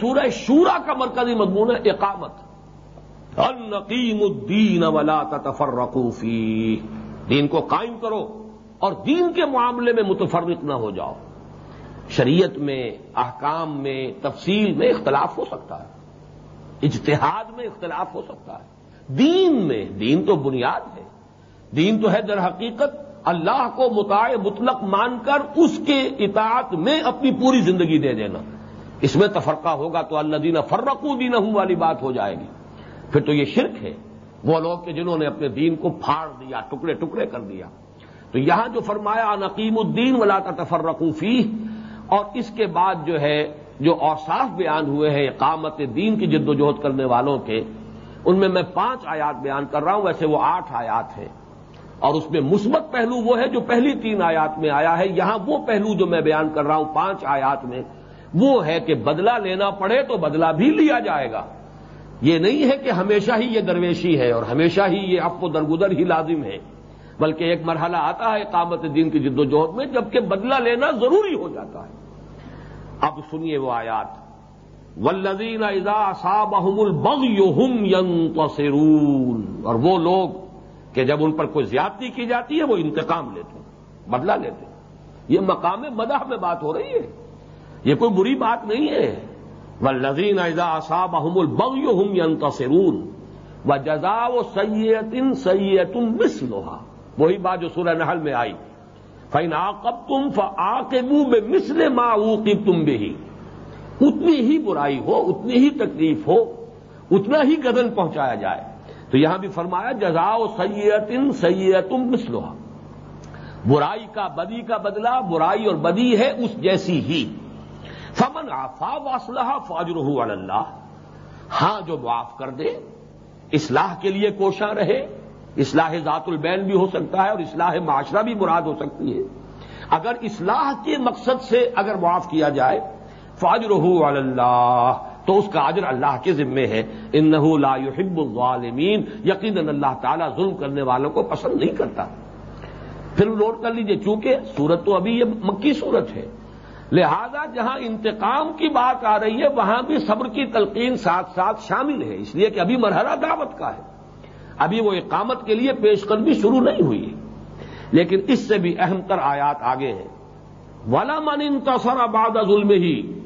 سورہ شورا کا مرکزی مضمون ہے، اقامت۔ النقیم الدین ولا تفرقوفی دین کو قائم کرو اور دین کے معاملے میں متفرق نہ ہو جاؤ۔ شریعت میں، احکام میں تفصیل میں اختلاف ہو سکتا ہے۔ اجتہاد میں اختلاف ہو سکتا ہے۔ دین میں، دین تو بنیاد ہے۔ دین تو ہے در حقیقت اللہ کو متاع مطلق مان کر اس کے اطاعت میں اپنی پوری زندگی دے دینا۔ اس میں تفرقہ ہوگا تو اللہ دین فرقو دین والی بات ہو جائے گی۔ پھر تو یہ شرک ہے۔ وہ لوگ کہ جنہوں نے اپنے دین کو پھاڑ دیا، ٹکڑے ٹکڑے کر دیا۔ تو یہاں جو فرمایا نقیم الدین ولا تفرقوفی اور اس کے بعد جو ہے، جو اوصاف بیان ہوئے ہیں اقامت دین کی جد و جہد کرنے والوں کے، ان میں میں پانچ آیات بیان کر رہا ہوں۔ ویسے وہ آٹھ آیات ہیں۔ اور اس میں مثبت پہلو وہ ہے جو پہلی تین آیات میں آیا ہے۔ یہاں وہ پہلو جو میں بیان کر رہا ہوں، پانچ آیات میں وہ ہے کہ بدلہ لینا پڑے تو بدلہ بھی لیا جائے گا۔ یہ نہیں ہے کہ ہمیشہ ہی یہ درویشی ہے اور ہمیشہ ہی یہ اب کو درگزر ہی لازم ہے، بلکہ ایک مرحلہ آتا ہے اقامت دین کی جد و جہد میں، جبکہ بدلہ لینا ضروری ہو جاتا ہے۔ اب سنیے وہ آیات۔ ولزین اذا صابہم البغی ینتصرون اور وہ لوگ کہ جب ان پر کوئی زیادتی کی جاتی ہے، وہ انتقام لیتے ہیں، بدلہ لیتے ہیں۔ یہ مقام مدح میں بات ہو رہی ہے۔ یہ کوئی بری بات نہیں ہے۔ وہ لذین اعزا اصاب احم البغ ہم ینتصرون و جزا و سید ان سید مس لوہا وہی بات جو سورہ نحل میں آئی۔ فین آب تم فا کے منہ میں مسل ماں تم بھی اتنی ہی برائی ہو، اتنی ہی تکلیف ہو، اتنا ہی گدن پہنچایا جائے۔ تو یہاں بھی فرمایا جزا سید ان سید مسلوہا برائی کا بدی کا بدلہ، برائی اور بدی ہے اس جیسی ہی۔ فمن آفا واسلحہ فاجر اللہ ہاں جو معاف کر دے، اصلاح کے لیے کوشاں رہے۔ اصلاح ذات البین بھی ہو سکتا ہے اور اصلاح معاشرہ بھی مراد ہو سکتی ہے۔ اگر اصلاح کے مقصد سے اگر معاف کیا جائے فاجر اللہ تو اس کا اجر اللہ کے ذمے ہے۔ ان لا يحب الظالمین یقیناً اللہ تعالیٰ ظلم کرنے والوں کو پسند نہیں کرتا۔ پھر نوٹ کر لیجیے، چونکہ سورت تو ابھی یہ مکی صورت ہے۔ لہذا جہاں انتقام کی بات آ رہی ہے، وہاں بھی صبر کی تلقین ساتھ ساتھ شامل ہے۔ اس لیے کہ ابھی مرحلہ دعوت کا ہے۔ ابھی وہ اقامت کے لیے پیش قدمی شروع نہیں ہوئی۔ لیکن اس سے بھی اہم تر آیات آگے ہیں۔ والا من انتصر آباد ظلم ہی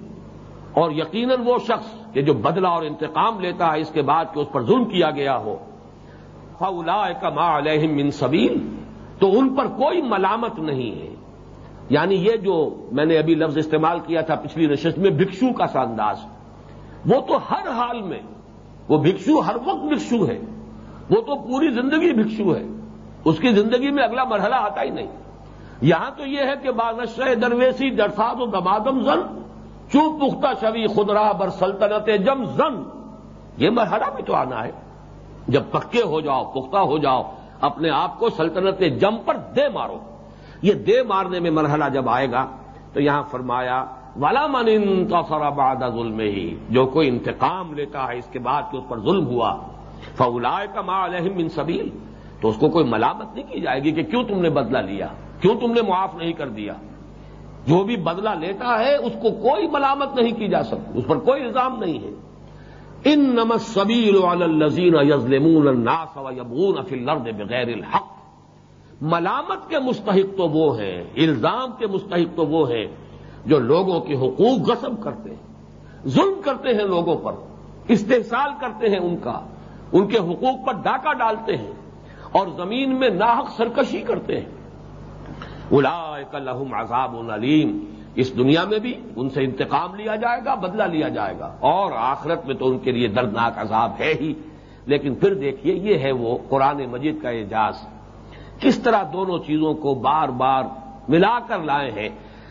اور یقیناً وہ شخص کہ جو بدلہ اور انتقام لیتا ہے، اس کے بعد کہ اس پر ظلم کیا گیا ہو۔ فلا کما علیہم من سبیل تو ان پر کوئی ملامت نہیں ہے۔ یعنی یہ جو میں نے ابھی لفظ استعمال کیا تھا پچھلی نشست میں بھکشو کا سا انداز، وہ تو ہر حال میں، وہ بھکشو ہر وقت بھکشو ہے، وہ تو پوری زندگی بھکشو ہے، اس کی زندگی میں اگلا مرحلہ آتا ہی نہیں۔ یہاں تو یہ ہے کہ بانشہ درویسی درساد و دمادم زن، چوپ پختہ شوی خدرا بر سلطنت جم زن۔ یہ مرحلہ بھی تو آنا ہے۔ جب پکے ہو جاؤ، پختہ ہو جاؤ، اپنے آپ کو سلطنت جم پر دے مارو۔ یہ دے مارنے میں مرحلہ جب آئے گا، تو یہاں فرمایا والا من انتصر بعد ظلم ہی جو کوئی انتقام لیتا ہے اس کے بعد کہ اس پر ظلم ہوا فولا کا ما علیہم من سبیل تو اس کو کوئی ملامت نہیں کی جائے گی کہ کیوں تم نے بدلہ لیا، کیوں تم نے معاف نہیں کر دیا۔ جو بھی بدلہ لیتا ہے، اس کو کوئی ملامت نہیں کی جا سکتی، اس پر کوئی الزام نہیں ہے۔ ان نمت سبیل والزین یزلمون الناس ویبغون فی الارض بغیر الحق۔ ملامت کے مستحق تو وہ ہیں، الزام کے مستحق تو وہ ہیں جو لوگوں کے حقوق غصب کرتے ہیں۔ ظلم کرتے ہیں لوگوں پر، استحصال کرتے ہیں ان کا۔ ان کے حقوق پر ڈاکہ ڈالتے ہیں اور زمین میں ناحق سرکشی کرتے ہیں۔ الا لہم عذاب علیم۔ اس دنیا میں بھی ان سے انتقام لیا جائے گا، بدلہ لیا جائے گا۔ اور آخرت میں تو ان کے لیے دردناک عذاب ہے ہی۔ لیکن پھر دیکھیے، یہ ہے وہ قرآن مجید کا اعجاز۔ کس طرح دونوں چیزوں کو بار بار ملا کر لائے ہیں۔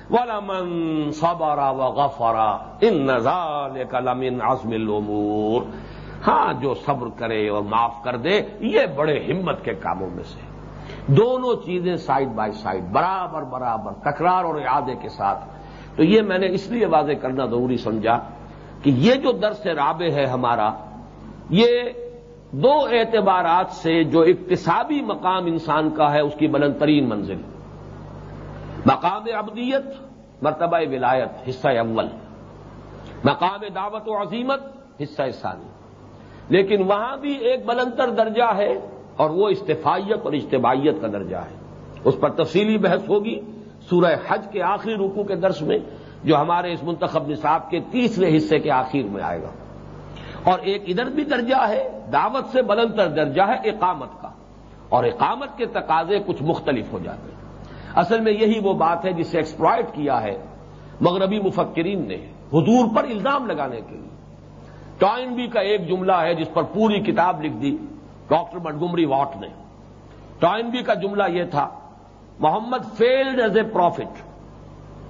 ولمن صبر و غفرا ان نظال کلم عزم الامور ہاں جو صبر کرے اور معاف کر دے، یہ بڑے ہمت کے کاموں میں سے دونوں چیزیں سائڈ بائی سائڈ برابر برابر، تکرار اور اعادے کے ساتھ۔ تو یہ میں نے اس لیے واضح کرنا ضروری سمجھا کہ یہ جو درس رابع ہے ہمارا، یہ دو اعتبارات سے جو اقتصابی مقام انسان کا ہے، اس کی بلند ترین منزل۔ مقام ابدیت مرتبہ ولایت، حصہ اول۔ مقام دعوت و عظیمت، حصہ ثانی۔ لیکن وہاں بھی ایک بلندر درجہ ہے اور وہ استفائیت اور اجتباعیت کا درجہ ہے۔ اس پر تفصیلی بحث ہوگی سورہ حج کے آخری رکو کے درس میں، جو ہمارے اس منتخب نصاب کے تیسرے حصے کے آخر میں آئے گا۔ اور ایک ادھر بھی درجہ ہے دعوت سے بلندر درجہ ہے اقامت کا اور اقامت کے تقاضے کچھ مختلف ہو جاتے ہیں۔ اصل میں یہی وہ بات ہے جسے ایکسپلائٹ کیا ہے مغربی مفکرین نے حضور پر الزام لگانے کے لیے۔ ٹائن بی کا ایک جملہ ہے جس پر پوری کتاب لکھ دی ڈاکٹر مٹگمری واٹ نے۔ ٹائن بی کا جملہ یہ تھا، Muhammad failed as a prophet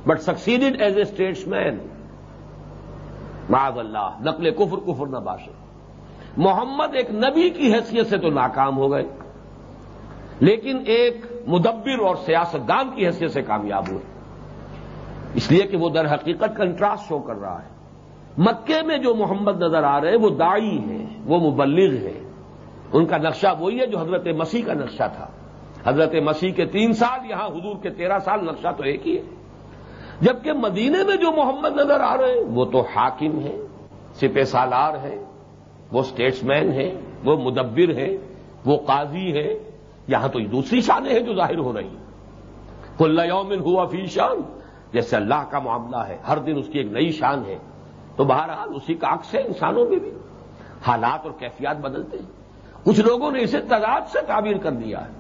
but succeeded as a statesman معاذ اللہ، نقل کفر کفر نہ باشے۔ محمد ایک نبی کی حیثیت سے تو ناکام ہو گئے، لیکن ایک مدبر اور سیاستدان کی حیثیت سے کامیاب ہوئے۔ اس لیے کہ وہ در حقیقت کنٹراسٹ شو کر رہا ہے۔ مکے میں جو محمد نظر آ رہے ہیں، وہ دائی ہیں، وہ مبلغ ہیں۔ ان کا نقشہ وہی ہے جو حضرت مسیح کا نقشہ تھا۔ حضرت مسیح کے تین سال، یہاں حضور کے تیرہ سال نقشہ تو ایک ہی ہے۔ جبکہ مدینے میں جو محمد نظر آ رہے ہیں، وہ تو حاکم ہیں، سپہ سالار ہیں وہ اسٹیٹس مین ہیں، وہ مدبر ہیں، وہ قاضی ہیں، یہاں تو دوسری شانیں ہیں جو ظاہر ہو رہی ہیں۔ کل یومن ہوا فی شان، جیسے اللہ کا معاملہ ہے، ہر دن اس کی ایک نئی شان ہے۔ تو بہرحال اسی کا عکس ہے انسانوں میں بھی۔ حالات اور کیفیات بدلتے ہیں۔ کچھ لوگوں نے اسے تضاد سے تعبیر کر دیا ہے۔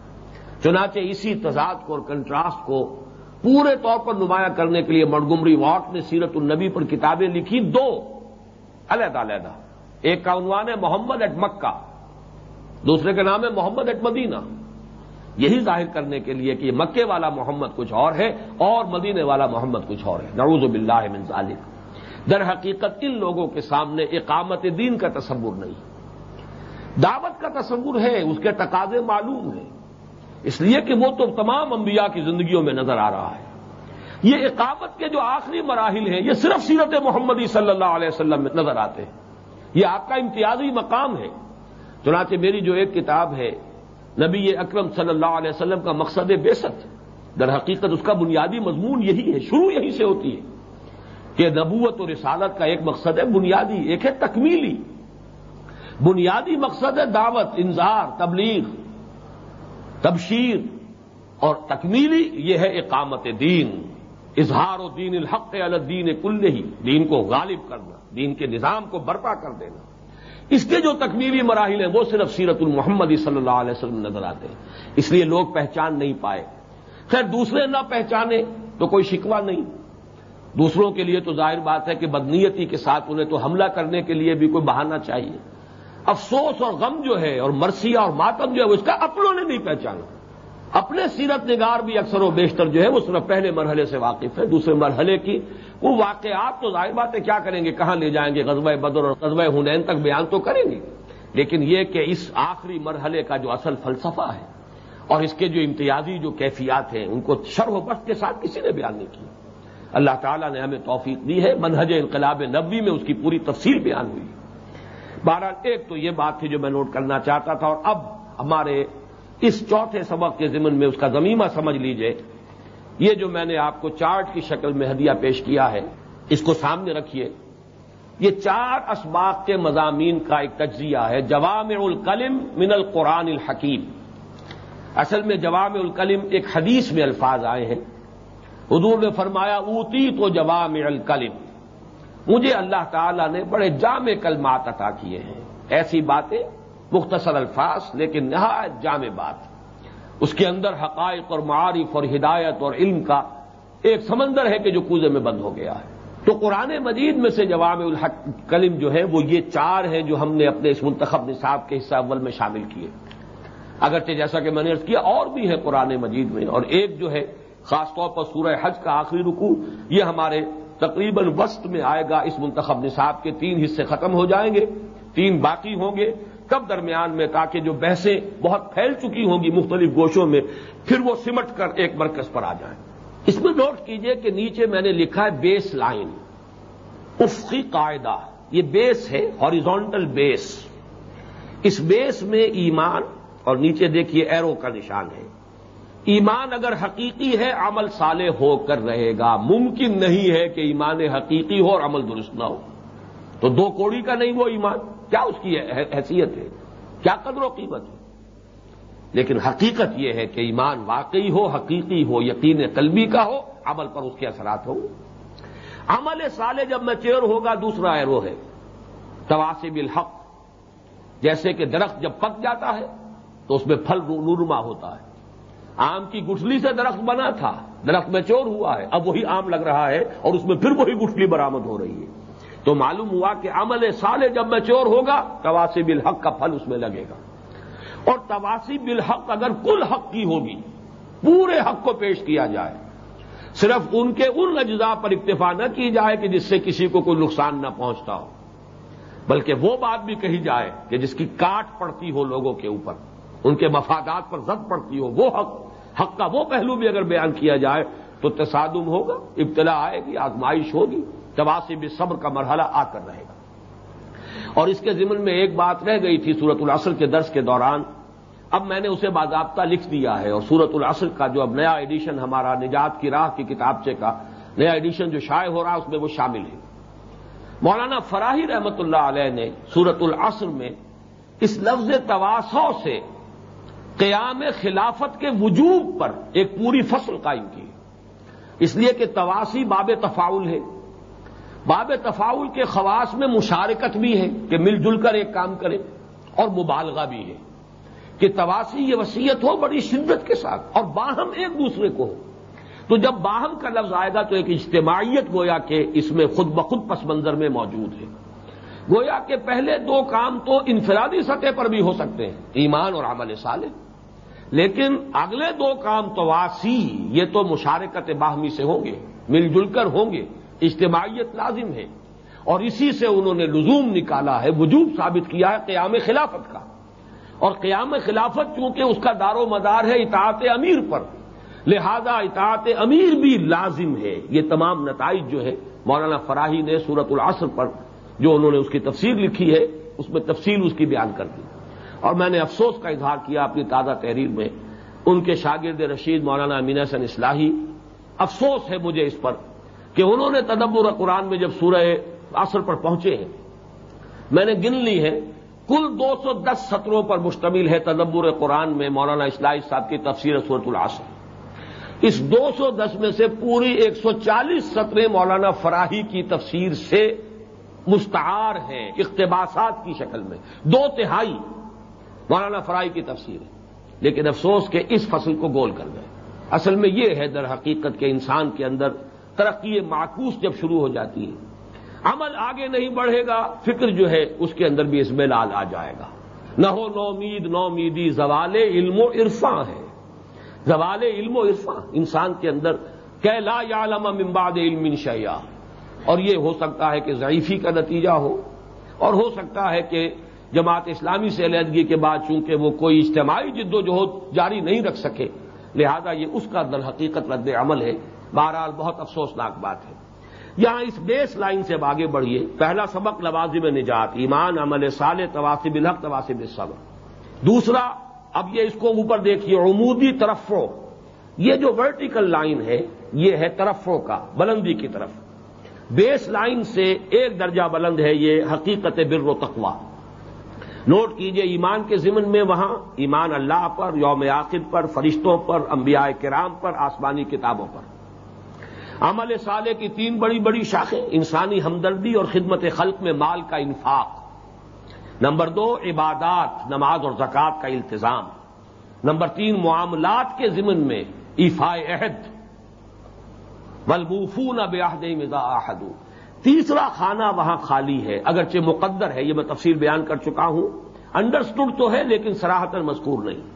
چنانچہ اسی تضاد کو اور کنٹراسٹ کو پورے طور پر نمایاں کرنے کے لیے مڑگمری واٹ نے سیرت النبی پر کتابیں لکھی دو علیحدہ علیحدہ۔ ایک کا عنوان ہے محمد ایٹ مکہ، دوسرے کا نام ہے محمد ایٹ مدینہ۔ یہی ظاہر کرنے کے لیے کہ یہ مکے والا محمد کچھ اور ہے اور مدینے والا محمد کچھ اور ہے۔ نروز باللہ من ظالم در حقیقت ان لوگوں کے سامنے اقامت دین کا تصور نہیں۔ دعوت کا تصور ہے، اس کے تقاضے معلوم ہیں۔ اس لیے کہ وہ تو تمام انبیاء کی زندگیوں میں نظر آ رہا ہے۔ یہ اقامت کے جو آخری مراحل ہیں، یہ صرف سیرت محمدی صلی اللہ علیہ وسلم میں نظر آتے ہیں۔ یہ آپ کا امتیازی مقام ہے۔ چنانچہ میری جو ایک کتاب ہے، نبی اکرم صلی اللہ علیہ وسلم کا مقصد بے در حقیقت اس کا بنیادی مضمون یہی ہے، شروع یہی سے ہوتی ہے کہ نبوت اور رسالت کا ایک مقصد ہے، بنیادی ایک ہے تکمیلی۔ بنیادی مقصد ہے دعوت انظار تبلیغ، تبشیر اور تکمیلی یہ ہے اقامت دین۔ اظہار و دین الحق الدین کل ہی، دین کو غالب کرنا دین کے نظام کو برپا کر دینا۔ اس کے جو تکمیلی مراحل ہیں، وہ صرف سیرت المحمد صلی اللہ علیہ وسلم نظر آتے ہیں۔ اس لیے لوگ پہچان نہیں پائے۔ خیر، دوسرے نہ پہچانے تو کوئی شکوہ نہیں۔ دوسروں کے لیے تو ظاہر بات ہے کہ بدنیتی کے ساتھ انہیں تو حملہ کرنے کے لیے بھی کوئی بہانہ چاہیے۔ افسوس اور غم جو ہے اور مرثیہ اور ماتم جو ہے اس کا اپنوں نے نہیں پہچانا۔ اپنے سیرت نگار بھی اکثر و بیشتر جو ہے وہ صرف پہلے مرحلے سے واقف ہے، دوسرے مرحلے کی۔ وہ واقعات تو ظاہر بات ہے، کیا کریں گے؟ کہاں لے جائیں گے؟ غزوہ بدر اور غزوہ ہنین تک بیان تو کریں گے۔ لیکن یہ کہ اس آخری مرحلے کا جو اصل فلسفہ ہے اور اس کے جو امتیازی جو کیفیات ہیں، ان کو شرح و بخت کے ساتھ کسی نے بیان نہیں کیا اللہ تعالیٰ نے ہمیں توفیق دی ہے، منہج انقلاب نبی میں اس کی پوری تفصیل بیان ہوئی۔ بہرحال ایک تو یہ بات تھی جو میں نوٹ کرنا چاہتا تھا اور اب ہمارے اس چوتھے سبق کے ضمن میں اس کا زمینہ سمجھ لیجیے، یہ جو میں نے آپ کو چارٹ کی شکل میں ہدیہ پیش کیا ہے، اس کو سامنے رکھیے۔ یہ چار اسباق کے مضامین کا ایک تجزیہ ہے جوام القلم من القرآن الحکیم۔ اصل میں جوام القلم ایک حدیث میں الفاظ آئے ہیں۔ حضور نے فرمایا اوتی تو جوام القلم۔ مجھے اللہ تعالی نے بڑے جامع کلمات عطا کیے ہیں۔ ایسی باتیں مختصر الفاظ، لیکن نہایت جامع بات۔ اس کے اندر حقائق اور معارف اور ہدایت اور علم کا ایک سمندر ہے کہ جو کوزے میں بند ہو گیا ہے۔ تو قرآن مجید میں سے جواب الحق کلم جو ہے، وہ یہ چار ہیں جو ہم نے اپنے اس منتخب نصاب کے حصہ اول میں شامل کیے۔ اگرچہ جیسا کہ میں نے کیا، اور بھی ہے قرآن مجید میں، اور ایک جو ہے، خاص طور پر سورہ حج کا آخری رکو یہ ہمارے تقریباً وسط میں آئے گا۔ اس منتخب نصاب کے تین حصے ختم ہو جائیں گے، تین باقی ہوں گے۔ کب درمیان میں تاکہ جو بحثیں بہت پھیل چکی ہوں گی مختلف گوشوں میں، پھر وہ سمٹ کر ایک مرکز پر آ جائیں۔ اس میں نوٹ کیجیے کہ نیچے میں نے لکھا ہے بیس لائن۔ افقی قاعدہ، یہ بیس ہے، ہاریزونٹل بیس۔ اس بیس میں ایمان، اور نیچے دیکھیے ایرو کا نشان ہے۔ ایمان اگر حقیقی ہے، عمل صالح ہو کر رہے گا۔ ممکن نہیں ہے کہ ایمان حقیقی ہو اور عمل درست نہ ہو۔ تو دو کوڑی کا نہیں وہ ایمان۔ کیا اس کی حیثیت ہے؟ کیا قدر و قیمت ہے؟ لیکن حقیقت یہ ہے کہ ایمان واقعی ہو، حقیقی ہو، یقین قلبی کا ہو، عمل پر اس کے اثرات ہوں۔ عمل سالے جب میں چیر ہوگا، دوسرا ایرو ہے، تواسب الحق۔ جیسے کہ درخت جب پک جاتا ہے، تو اس میں پھل نورما ہوتا ہے۔ آم کی گٹھلی سے درخت بنا تھا، درخت میں چور ہوا ہے، اب وہی آم لگ رہا ہے اور اس میں پھر وہی گٹھلی برامد ہو رہی ہے۔ تو معلوم ہوا کہ عمل سالے جب میں چور ہوگا تواسب الحق کا پھل اس میں لگے گا۔ اور تواسب الحق اگر کل حق کی ہوگی، پورے حق کو پیش کیا جائے۔ صرف ان کے ان اجزاء پر اکتفا نہ کی جائے کہ جس سے کسی کو کوئی نقصان نہ پہنچتا ہو۔ بلکہ وہ بات بھی کہی جائے کہ جس کی کاٹ پڑتی ہو لوگوں کے اوپر، ان کے مفادات پر زد پڑتی ہو، وہ حق حق کا وہ پہلو بھی اگر بیان کیا جائے تو تصادم ہوگا، ابتلا آئے گی، آزمائش ہوگی۔ تواسب صبر کا مرحلہ آ کر رہے گا۔ اور اس کے ضمن میں ایک بات رہ گئی تھی سورت العصر کے درس کے دوران۔ اب میں نے اسے باضابطہ لکھ دیا ہے اور سورت العصر کا جو اب نیا ایڈیشن ہمارا نجات کی راہ کی کتابچے کا نیا ایڈیشن جو شائع ہو رہا ہے اس میں وہ شامل ہے۔ مولانا فراہی رحمت اللہ علیہ نے سورت العصر میں اس لفظ تواسو سے قیام خلافت کے وجوب پر ایک پوری فصل قائم کی۔ اس لیے کہ تواسی باب تفاول ہے۔ باب تفاول کے خواص میں مشارکت بھی ہے کہ مل جل کر ایک کام کرے اور مبالغہ بھی ہے کہ تواسی یہ وسیعت ہو بڑی شدت کے ساتھ اور باہم ایک دوسرے کو ہو۔ تو جب باہم کا لفظ آئے گا تو ایک اجتماعیت گویا کہ اس میں خود بخود پس منظر میں موجود ہے۔ گویا کہ پہلے دو کام تو انفرادی سطح پر بھی ہو سکتے ہیں، ایمان اور عمل صالح۔ لیکن اگلے دو کام تواسی یہ تو مشارکت باہمی سے ہوں گے، مل جل کر ہوں گے۔ اجتماعیت لازم ہے اور اسی سے انہوں نے لزوم نکالا ہے، وجوب ثابت کیا ہے قیام خلافت کا۔ اور قیام خلافت چونکہ اس کا دار و مدار ہے اطاعت امیر پر، لہذا اطاعت امیر بھی لازم ہے۔ یہ تمام نتائج جو ہے مولانا فراہی نے سورت العصر پر جو انہوں نے اس کی تفصیل لکھی ہے، اس میں تفصیل اس کی بیان کر دی۔ اور میں نے افسوس کا اظہار کیا اپنی تازہ تحریر میں۔ ان کے شاگرد رشید، مولانا امین حسن اصلاحی، افسوس ہے مجھے اس پر۔ کہ انہوں نے تدبر قرآن میں جب سورہ عصر پر پہنچے ہیں، میں نے گن لی ہے، کل دو سو دس سطروں پر مشتمل ہے تدبر قرآن میں مولانا اسلائی صاحب کی تفسیر صورت العصر۔ اس دو سو دس میں سے پوری ایک سو چالیس سطریں مولانا فراہی کی تفسیر سے مستعار ہیں اقتباسات کی شکل میں۔ دو تہائی مولانا فراہی کی تفسیر ہے۔ لیکن افسوس کہ اس فصل کو گول کر گئے۔ اصل میں یہ ہے در حقیقت کے انسان کے اندر ترقی معکوس جب شروع ہو جاتی ہے، عمل آگے نہیں بڑھے گا، فکر جو ہے اس کے اندر بھی اس میں لال آ جائے گا۔ نہ ہو نو امید، نو امیدی، زوال علم و عرفاں ہے۔ زوال علم و عرفاں، انسان کے اندر کہ لا یعلم ممباد علم شیا اور یہ ہو سکتا ہے کہ ضعیفی کا نتیجہ ہو۔ اور ہو سکتا ہے کہ جماعت اسلامی سے علیحدگی کے بعد چونکہ وہ کوئی اجتماعی جد و جہد جاری نہیں رکھ سکے، لہذا یہ اس کا در حقیقت رد عمل ہے۔ بہرحال بہت افسوسناک بات ہے۔ یہاں اس بیس لائن سے آگے بڑھیے پہلا سبق لوازم نجات، ایمان، عمل سال تواسب الحق تواسب صبر دوسرا، اب یہ اس کو اوپر دیکھیے عمودی طرفوں یہ جو ورٹیکل لائن ہے، یہ ہے طرفوں کا، بلندی کی طرف۔ بیس لائن سے ایک درجہ بلند ہے یہ حقیقت بر و تقوا نوٹ کیجیے، ایمان کے ضمن میں وہاں، ایمان اللہ پر، یوم آخر پر، فرشتوں پر، انبیاء کرام پر، آسمانی کتابوں پر۔ عمل سالے کی تین بڑی بڑی شاخیں، انسانی ہمدردی اور خدمت خلق میں مال کا انفاق۔ نمبر دو، عبادات، نماز اور زکوٰۃ کا التظام نمبر تین، معاملات کے ضمن میں ایفا عہد۔ بلبوفون بیاہد مزا آہدو تیسرا خانہ وہاں خالی ہے، اگرچہ مقدر ہے، یہ میں تفصیل بیان کر چکا ہوں۔ انڈرسٹوڈ تو ہے، لیکن سراہتر مذکور نہیں۔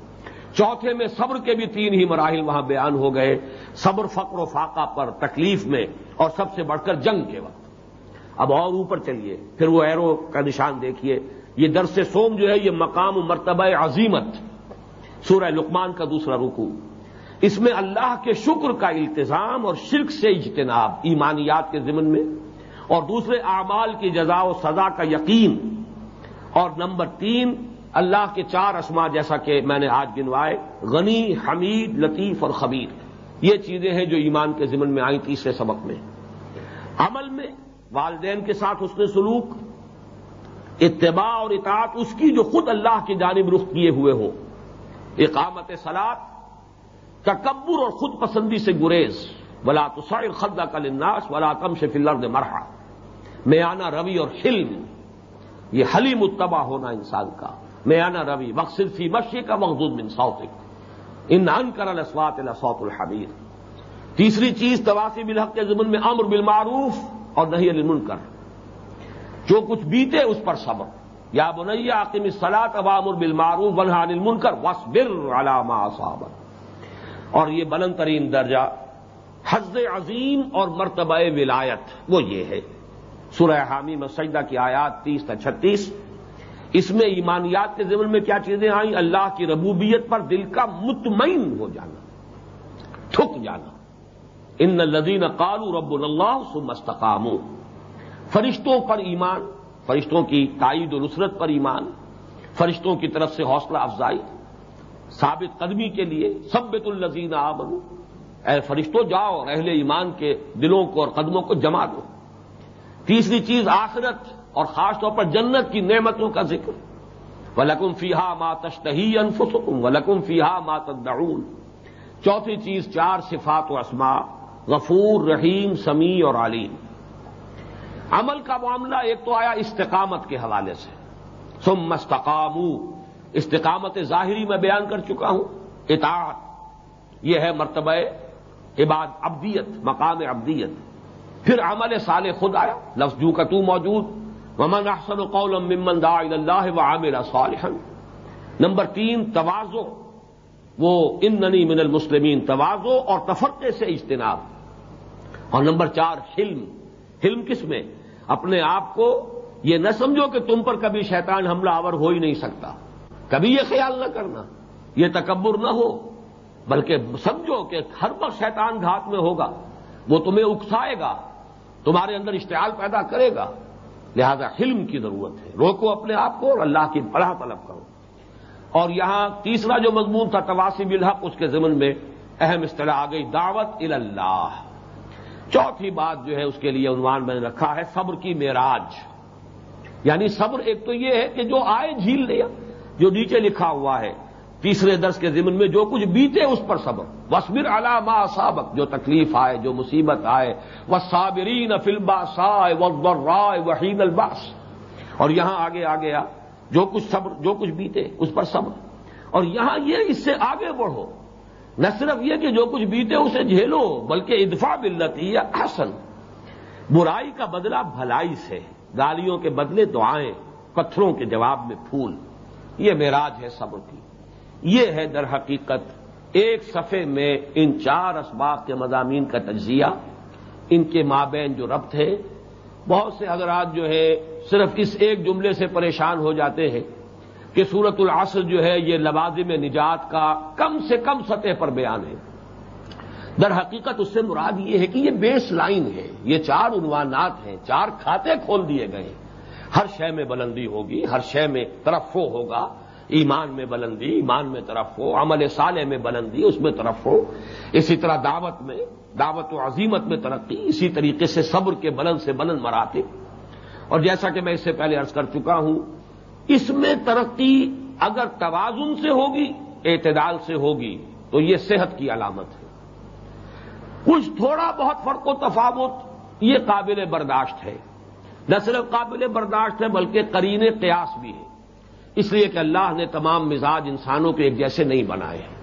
چوتھے میں صبر کے بھی تین ہی مراحل وہاں بیان ہو گئے۔ صبر، فقر و فاقہ پر تکلیف میں اور سب سے بڑھ کر جنگ کے وقت۔ اب اور اوپر چلیے، پھر وہ ایرو کا نشان دیکھیے۔ یہ درس سوم جو ہے، یہ مقام و مرتبہ عظیمت۔ سورہ لقمان کا دوسرا رکو اس میں اللہ کے شکر کا التظام اور شرک سے اجتناب، ایمانیات کے ضمن میں۔ اور دوسرے اعمال کی جزا و سزا کا یقین۔ اور نمبر تین اللہ کے چار اسما جیسا کہ میں نے آج گنوائے، غنی، حمید، لطیف اور خبیر۔ یہ چیزیں ہیں جو ایمان کے ضمن میں آئی تیسرے سبق میں۔ عمل میں والدین کے ساتھ اس نے سلوک، اتباع اور اطاعت اس کی جو خود اللہ کی جانب رخ کیے ہوئے ہو۔ اقامت سلاد تکبر اور خود پسندی سے گریز۔ ولا تو خدا کا لناس ولا کم سے فلرد مرحا۔ میانہ روی اور حلم، یہ حلی متبع ہونا انسان کا۔ میانہ روی، مقصد فی مشی کا مخدود بن سوتک ان ان کر السوات السوت الحبیر تیسری چیز تواسی بالحق کے ضمن میں امر بالمعروف اور نہیں المنکر. جو کچھ بیتے اس پر صبر. یا بنیا عقیم سلاط عوام بالمعروف بلحان المنکر وسبر علامہ صابر اور یہ بلند ترین درجہ حز عظیم اور مرتبہ ولایت، وہ یہ ہے. سورہ حامی مسجدہ کی آیات تیس تا چھتیس. اس میں ایمانیات کے ضمن میں کیا چیزیں آئیں؟ اللہ کی ربوبیت پر دل کا مطمئن ہو جانا، تھک جانا۔ ان لذین قالو رب اللہ سمستقام فرشتوں پر ایمان، فرشتوں کی تائید و نصرت پر ایمان، فرشتوں کی طرف سے حوصلہ افزائی، ثابت قدمی کے لیے سبت الزین آمن اے فرشتوں جاؤ اور اہل ایمان کے دلوں کو اور قدموں کو جما دو۔ تیسری چیز آخرت اور خاص طور پر جنت کی نعمتوں کا ذکر۔ ولکم فیحا ما تشتہی انفسکم ولکم فیحا ما تدعون۔ چوتھی چیز، چار صفات و اسما غفور، رحیم، سمیع اور علیم۔ عمل کا معاملہ ایک تو آیا استقامت کے حوالے سے۔ سم مستقام استقامت ظاہری میں بیان کر چکا ہوں۔ اطاعت، یہ ہے مرتبہ عباد ابدیت مقام ابدیت پھر عمل سال خود آیا۔ لفظ جو کا تو موجود۔ ممن احسن قول ممن دا اللہ و عامر صالحا نمبر تین، توازو۔ وہ ان ننی من المسلمین توازو اور تفقے سے اجتناب۔ اور نمبر چار، حلم۔ حلم کس میں؟ اپنے آپ کو یہ نہ سمجھو کہ تم پر کبھی شیطان حملہ آور ہو ہی نہیں سکتا۔ کبھی یہ خیال نہ کرنا، یہ تکبر نہ ہو، بلکہ سمجھو کہ ہر وقت شیطان گھات میں ہوگا، وہ تمہیں اکسائے گا، تمہارے اندر اشتعال پیدا کرے گا۔ لہذا حلم کی ضرورت ہے۔ روکو اپنے آپ کو اور اللہ کی پڑھا طلب کرو۔ اور یہاں تیسرا جو مضمون تھا تواسی بالحق اس کے ضمن میں اہم اصطلاح آ گئی، دعوت اللہ چوتھی بات جو ہے، اس کے لیے عنوان میں نے رکھا ہے، صبر کی معراج۔ یعنی صبر ایک تو یہ ہے کہ جو آئے جھیل لیا، جو نیچے لکھا ہوا ہے۔ تیسرے درس کے ضمن میں جو کچھ بیتے اس پر صبر وسبر علامہ سابق جو تکلیف آئے، جو مصیبت آئے۔ وہ صابرین فلبا سائے وحید الباس اور یہاں آگے آ۔ گیا جو کچھ صبر، جو کچھ بیتے، اس پر صبر۔ اور یہاں یہ اس سے آگے بڑھو۔ نہ صرف یہ کہ جو کچھ بیتے اسے جھیلو، بلکہ ادفا بلتی یا حسن برائی کا بدلہ بھلائی سے۔ گالیوں کے بدلے دعائیں، پتھروں کے جواب میں پھول۔ یہ معراج ہے صبر کی۔ یہ ہے در حقیقت ایک صفحے میں ان چار اسباب کے مضامین کا تجزیہ، ان کے مابین جو ربط ہے بہت سے حضرات جو ہے صرف اس ایک جملے سے پریشان ہو جاتے ہیں کہ سورت العصر جو ہے یہ لوازم نجات کا کم سے کم سطح پر بیان ہے۔ در حقیقت اس سے مراد یہ ہے کہ یہ بیس لائن ہے، یہ چار عنوانات ہیں، چار کھاتے کھول دیے گئے ہر شے میں بلندی ہوگی، ہر شے میں طرف ہوگا۔ ایمان میں بلندی، ایمان میں طرف ہو، عمل صالح میں بلندی، اس میں طرف ہو۔ اسی طرح دعوت میں، دعوت و عظیمت میں ترقی، اسی طریقے سے صبر کے بلند سے بلند مراتے اور جیسا کہ میں اس سے پہلے عرض کر چکا ہوں، اس میں ترقی اگر توازن سے ہوگی، اعتدال سے ہوگی، تو یہ صحت کی علامت ہے۔ کچھ تھوڑا بہت فرق و تفاوت یہ قابل برداشت ہے۔ نہ صرف قابل برداشت ہے، بلکہ کرین قیاس بھی ہے۔ اس لیے کہ اللہ نے تمام مزاج انسانوں کے ایک جیسے نہیں بنائے ہیں۔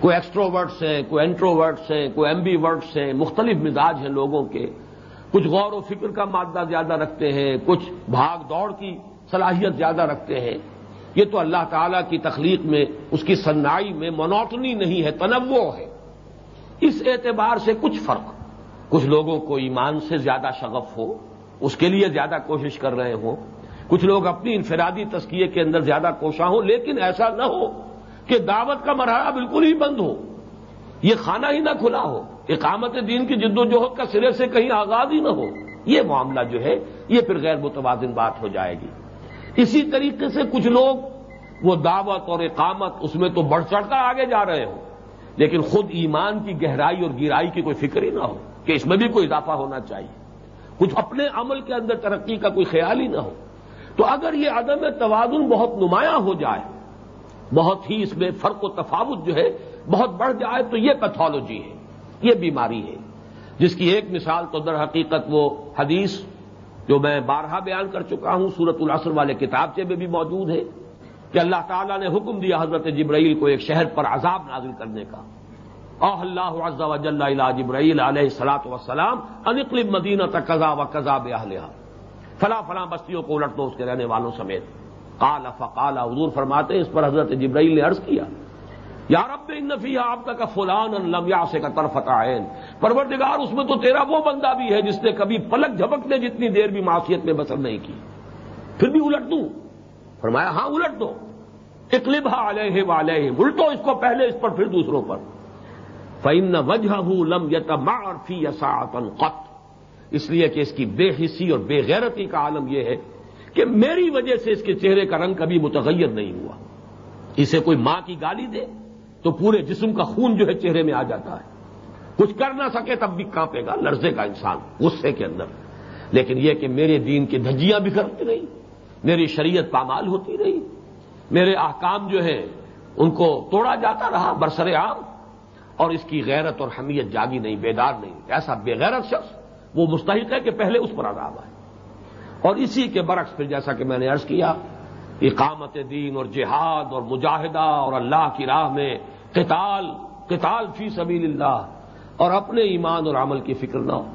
کوئی ایکسٹروورٹس ہیں، کوئی انٹروورٹس ہیں، کوئی ایم بی ورڈس ہیں، مختلف مزاج ہیں لوگوں کے۔ کچھ غور و فکر کا مادہ زیادہ رکھتے ہیں، کچھ بھاگ دوڑ کی صلاحیت زیادہ رکھتے ہیں۔ یہ تو اللہ تعالی کی تخلیق میں، اس کی سنائی میں منوٹنی نہیں ہے، تنوع ہے۔ اس اعتبار سے کچھ فرق۔ کچھ لوگوں کو ایمان سے زیادہ شغف ہو، اس کے لیے زیادہ کوشش کر رہے ہوں۔ کچھ لوگ اپنی انفرادی تسکیے کے اندر زیادہ کوشاں ہوں، لیکن ایسا نہ ہو کہ دعوت کا مرحلہ بالکل ہی بند ہو۔ یہ کھانا ہی نہ کھلا ہو۔ اقامت دین کی جد و جہد کا سرے سے کہیں آغاز ہی نہ ہو۔ یہ معاملہ جو ہے، یہ پھر غیر متوازن بات ہو جائے گی۔ اسی طریقے سے کچھ لوگ وہ دعوت اور اقامت اس میں تو بڑھ چڑھ کر آگے جا رہے ہوں۔ لیکن خود ایمان کی گہرائی اور گیرائی کی کوئی فکر ہی نہ ہو کہ اس میں بھی کوئی اضافہ ہونا چاہیے۔ کچھ اپنے عمل کے اندر ترقی کا کوئی خیال ہی نہ ہو۔ تو اگر یہ عدم توازن بہت نمایاں ہو جائے، بہت ہی اس میں فرق و تفاوت جو ہے بہت بڑھ جائے، تو یہ پیتھولوجی ہے، یہ بیماری ہے۔ جس کی ایک مثال تو در حقیقت وہ حدیث جو میں بارہا بیان کر چکا ہوں سورت العصر والے کتابچے میں بھی موجود ہے کہ اللہ تعالیٰ نے حکم دیا حضرت جبرائیل کو ایک شہر پر عذاب نازل کرنے کا۔ اوہ اللہ عز و جل جبرائیل علیہ السلاط وسلام انقل مدینہ تک قزا و قزا بہلیہ فلاں فلاں بستیوں کو الٹ دو اس کے رہنے والوں سمیت۔ قال، فقال، حضور فرماتے ہیں، اس پر حضرت جبرائیل نے عرض کیا، یا رب نفی آپ کا فلان لمیا سے کا طرف عین۔ پروردگار، اس میں تو تیرا وہ بندہ بھی ہے جس نے کبھی پلک جھپکنے جتنی دیر بھی معاشیت میں بسر نہیں کی۔ پھر بھی الٹ دوں۔ فرمایا ہاں الٹ دو۔ اکلب علیہ والے الٹو اس کو پہلے، اس پر پھر دوسروں پر۔ فعم وجہ لم یت فی قط۔ اس لیے کہ اس کی بے حصی اور بے غیرتی کا عالم یہ ہے کہ میری وجہ سے اس کے چہرے کا رنگ کبھی متغیر نہیں ہوا۔ اسے کوئی ماں کی گالی دے تو پورے جسم کا خون جو ہے چہرے میں آ جاتا ہے۔ کچھ کر نہ سکے تب بھی کانپے گا لرزے کا انسان غصے کے اندر۔ لیکن یہ کہ میرے دین کی دھجیاں بکھرتی رہی، میری شریعت پامال ہوتی رہی، میرے احکام جو ہیں ان کو توڑا جاتا رہا برسر عام اور اس کی غیرت اور حمیت جاگی نہیں، بیدار نہیں۔ ایسا بے غیرت شخص وہ مستحق ہے کہ پہلے اس پر عذاب آئے۔ اور اسی کے برعکس پھر جیسا کہ میں نے عرض کیا، اقامت دین اور جہاد اور مجاہدہ اور اللہ کی راہ میں قتال قتال فی سبیل اللہ اور اپنے ایمان اور عمل کی فکر نہ ہو۔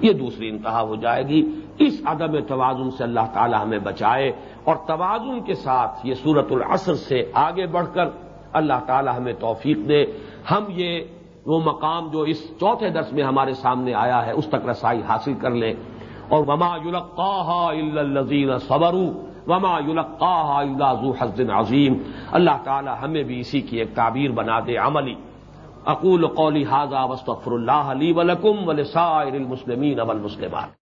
یہ دوسری انتہا ہو جائے گی۔ اس عدم توازن سے اللہ تعالی ہمیں بچائے اور توازن کے ساتھ یہ صورت العصر سے آگے بڑھ کر اللہ تعالی ہمیں توفیق دے۔ ہم یہ وہ مقام جو اس چوتھے درس میں ہمارے سامنے آیا ہے، اس تک رسائی حاصل کر لیں۔ اور وما الزین صبروا وما ذو حظ عظیم اللہ تعالی ہمیں بھی اسی کی ایک تعبیر بنا دے عملی۔ اقول قولی حاضہ وسطر اللہ علی ولکم ولسائر المسلمین والمسلمات۔